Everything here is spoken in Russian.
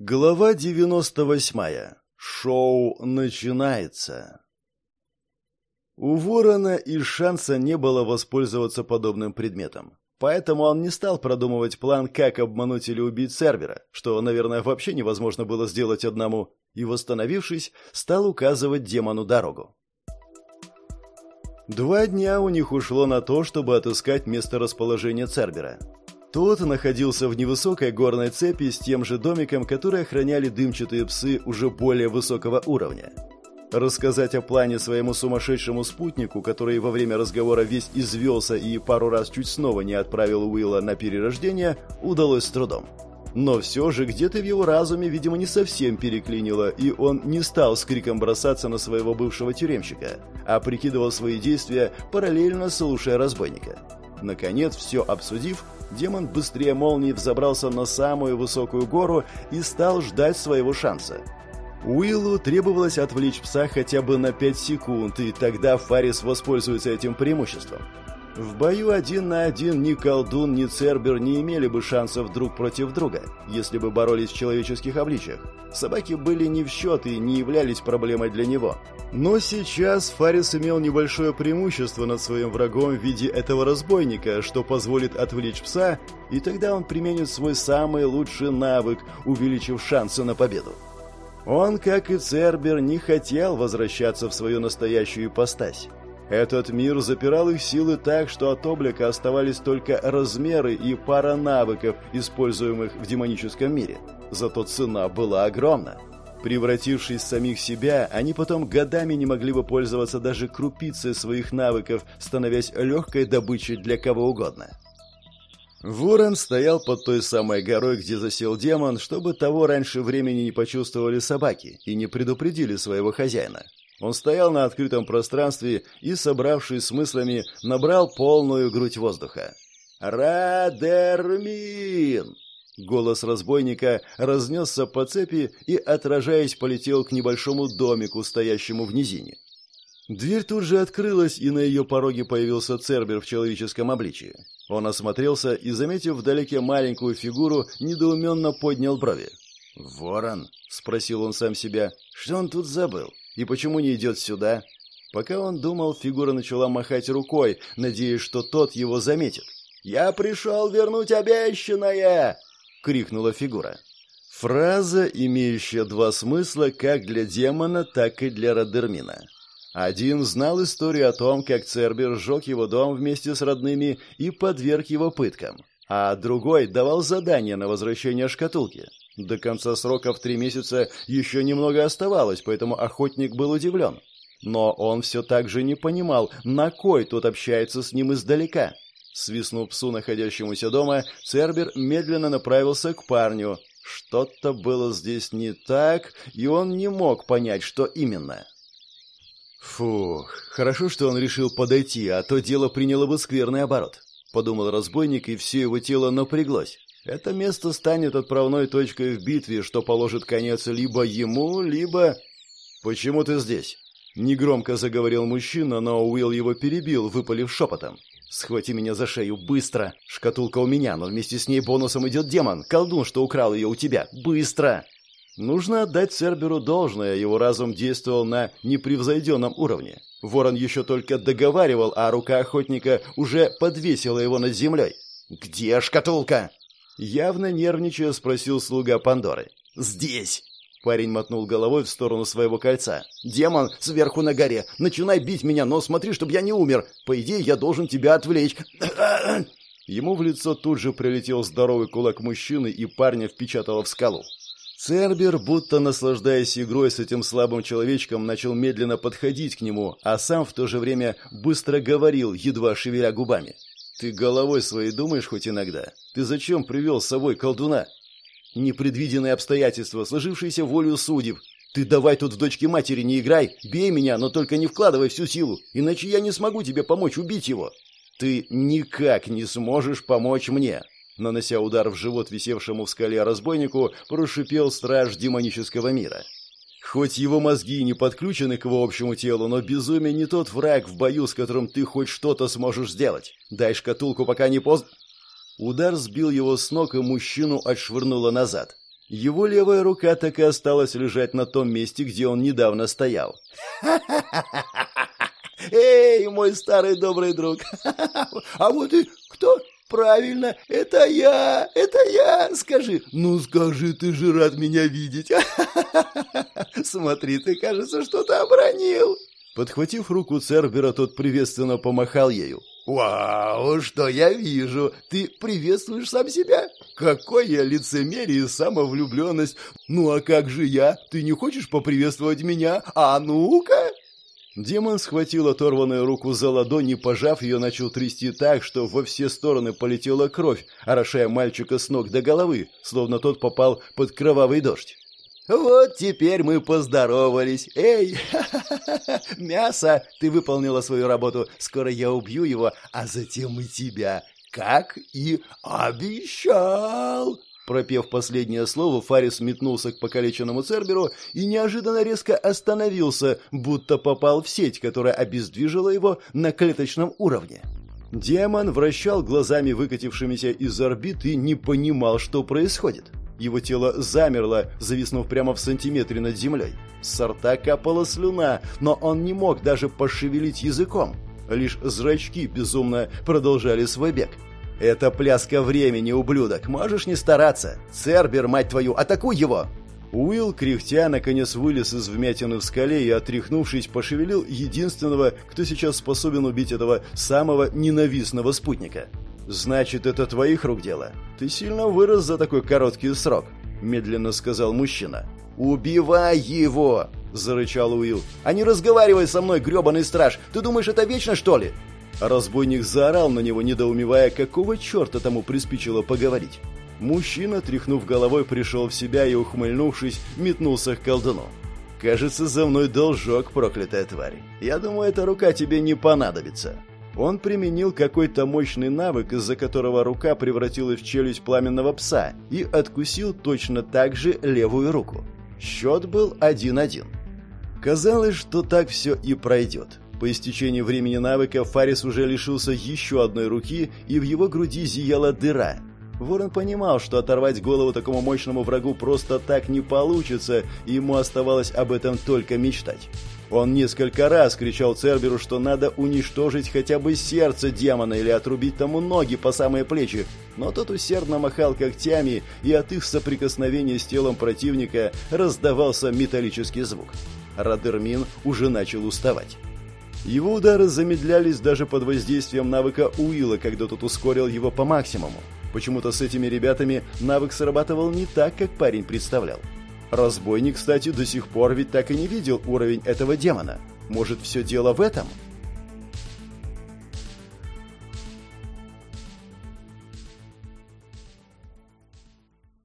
Глава 98. Шоу начинается. У Ворона и шанса не было воспользоваться подобным предметом. Поэтому он не стал продумывать план, как обмануть или убить сервера, что, наверное, вообще невозможно было сделать одному, и, восстановившись, стал указывать демону дорогу. Два дня у них ушло на то, чтобы отыскать место расположения Цербера. Тот находился в невысокой горной цепи с тем же домиком, который охраняли дымчатые псы уже более высокого уровня. Рассказать о плане своему сумасшедшему спутнику, который во время разговора весь извелся и пару раз чуть снова не отправил Уилла на перерождение, удалось с трудом. Но все же где-то в его разуме, видимо, не совсем переклинило, и он не стал с криком бросаться на своего бывшего тюремщика, а прикидывал свои действия, параллельно слушая разбойника. Наконец, все обсудив, демон быстрее молнии взобрался на самую высокую гору и стал ждать своего шанса. Уиллу требовалось отвлечь пса хотя бы на 5 секунд, и тогда Фарис воспользуется этим преимуществом. В бою один на один ни колдун, ни цербер не имели бы шансов друг против друга, если бы боролись в человеческих обличиях. Собаки были не в счет и не являлись проблемой для него. Но сейчас Фарис имел небольшое преимущество над своим врагом в виде этого разбойника, что позволит отвлечь пса, и тогда он применит свой самый лучший навык, увеличив шансы на победу. Он, как и Цербер, не хотел возвращаться в свою настоящую ипостась. Этот мир запирал их силы так, что от облика оставались только размеры и пара навыков, используемых в демоническом мире. Зато цена была огромна. Превратившись в самих себя, они потом годами не могли бы пользоваться даже крупицей своих навыков, становясь легкой добычей для кого угодно. Ворон стоял под той самой горой, где засел демон, чтобы того раньше времени не почувствовали собаки и не предупредили своего хозяина. Он стоял на открытом пространстве и, собравшись с мыслями, набрал полную грудь воздуха. «Радермин!» Голос разбойника разнесся по цепи и, отражаясь, полетел к небольшому домику, стоящему в низине. Дверь тут же открылась, и на ее пороге появился Цербер в человеческом обличии. Он осмотрелся и, заметив вдалеке маленькую фигуру, недоуменно поднял брови. «Ворон?» — спросил он сам себя. «Что он тут забыл?» И почему не идет сюда? Пока он думал, фигура начала махать рукой, надеясь, что тот его заметит. «Я пришел вернуть обещанное!» — крикнула фигура. Фраза, имеющая два смысла как для демона, так и для Радермина. Один знал историю о том, как Цербер сжег его дом вместе с родными и подверг его пыткам, а другой давал задание на возвращение шкатулки. До конца срока в три месяца еще немного оставалось, поэтому охотник был удивлен. Но он все так же не понимал, на кой тот общается с ним издалека. Свистнув псу, находящемуся дома, Цербер медленно направился к парню. Что-то было здесь не так, и он не мог понять, что именно. «Фух, хорошо, что он решил подойти, а то дело приняло бы скверный оборот», — подумал разбойник, и все его тело напряглось. Это место станет отправной точкой в битве, что положит конец либо ему, либо... «Почему ты здесь?» Негромко заговорил мужчина, но Уилл его перебил, выпалив шепотом. «Схвати меня за шею, быстро! Шкатулка у меня, но вместе с ней бонусом идет демон, колдун, что украл ее у тебя. Быстро!» Нужно отдать Церберу должное, его разум действовал на непревзойденном уровне. Ворон еще только договаривал, а рука охотника уже подвесила его над землей. «Где шкатулка?» Явно нервничая, спросил слуга Пандоры. «Здесь!» Парень мотнул головой в сторону своего кольца. «Демон сверху на горе! Начинай бить меня, но смотри, чтобы я не умер! По идее, я должен тебя отвлечь!» Ему в лицо тут же прилетел здоровый кулак мужчины, и парня впечатало в скалу. Цербер, будто наслаждаясь игрой с этим слабым человечком, начал медленно подходить к нему, а сам в то же время быстро говорил, едва шевеля губами. Ты головой своей думаешь хоть иногда? Ты зачем привел с собой колдуна? Непредвиденные обстоятельства, сложившиеся волю судеб. Ты давай тут в дочке матери не играй, бей меня, но только не вкладывай всю силу, иначе я не смогу тебе помочь убить его. Ты никак не сможешь помочь мне. Нанося удар в живот висевшему в скале разбойнику, прошипел страж демонического мира. Хоть его мозги не подключены к его общему телу, но безумие не тот враг в бою, с которым ты хоть что-то сможешь сделать. Дай шкатулку, пока не поздно. Удар сбил его с ног, и мужчину отшвырнуло назад. Его левая рука так и осталась лежать на том месте, где он недавно стоял. «Эй, мой старый добрый друг! А вот и кто? Правильно, это я, это я, скажи. Ну скажи, ты же рад меня видеть. Смотри, ты, кажется, что-то обронил. Подхватив руку Цербера, тот приветственно помахал ею. «Вау, что я вижу! Ты приветствуешь сам себя? Какое лицемерие и самовлюбленность! Ну а как же я? Ты не хочешь поприветствовать меня? А ну-ка!» Демон схватил оторванную руку за ладонь и, пожав ее, начал трясти так, что во все стороны полетела кровь, орошая мальчика с ног до головы, словно тот попал под кровавый дождь. «Вот теперь мы поздоровались. Эй, мясо, ты выполнила свою работу. Скоро я убью его, а затем и тебя, как и обещал!» Пропев последнее слово, Фарис метнулся к покалеченному Церберу и неожиданно резко остановился, будто попал в сеть, которая обездвижила его на клеточном уровне. Демон вращал глазами, выкатившимися из орбит, и не понимал, что происходит. Его тело замерло, зависнув прямо в сантиметре над землей. С рта капала слюна, но он не мог даже пошевелить языком. Лишь зрачки безумно продолжали свой бег. «Это пляска времени, ублюдок. Можешь не стараться. Цербер, мать твою, атакуй его!» Уилл, кряхтя, наконец вылез из вмятины в скале и, отряхнувшись, пошевелил единственного, кто сейчас способен убить этого самого ненавистного спутника. «Значит, это твоих рук дело? Ты сильно вырос за такой короткий срок», — медленно сказал мужчина. «Убивай его!» — зарычал Уилл. «А не разговаривай со мной, гребаный страж! Ты думаешь, это вечно, что ли?» Разбойник заорал на него, недоумевая, какого черта тому приспичило поговорить. Мужчина, тряхнув головой, пришел в себя и, ухмыльнувшись, метнулся к колдуну. «Кажется, за мной должок, проклятая тварь. Я думаю, эта рука тебе не понадобится». Он применил какой-то мощный навык, из-за которого рука превратилась в челюсть пламенного пса и откусил точно так же левую руку. Счет был 1-1. Казалось, что так все и пройдет. По истечении времени навыка Фарис уже лишился еще одной руки, и в его груди зияла дыра. Ворон понимал, что оторвать голову такому мощному врагу просто так не получится, и ему оставалось об этом только мечтать. Он несколько раз кричал Церберу, что надо уничтожить хотя бы сердце демона или отрубить тому ноги по самые плечи, но тот усердно махал когтями, и от их соприкосновения с телом противника раздавался металлический звук. Радермин уже начал уставать. Его удары замедлялись даже под воздействием навыка Уилла, когда тот ускорил его по максимуму. Почему-то с этими ребятами навык срабатывал не так, как парень представлял. Разбойник, кстати, до сих пор ведь так и не видел уровень этого демона. Может, все дело в этом? —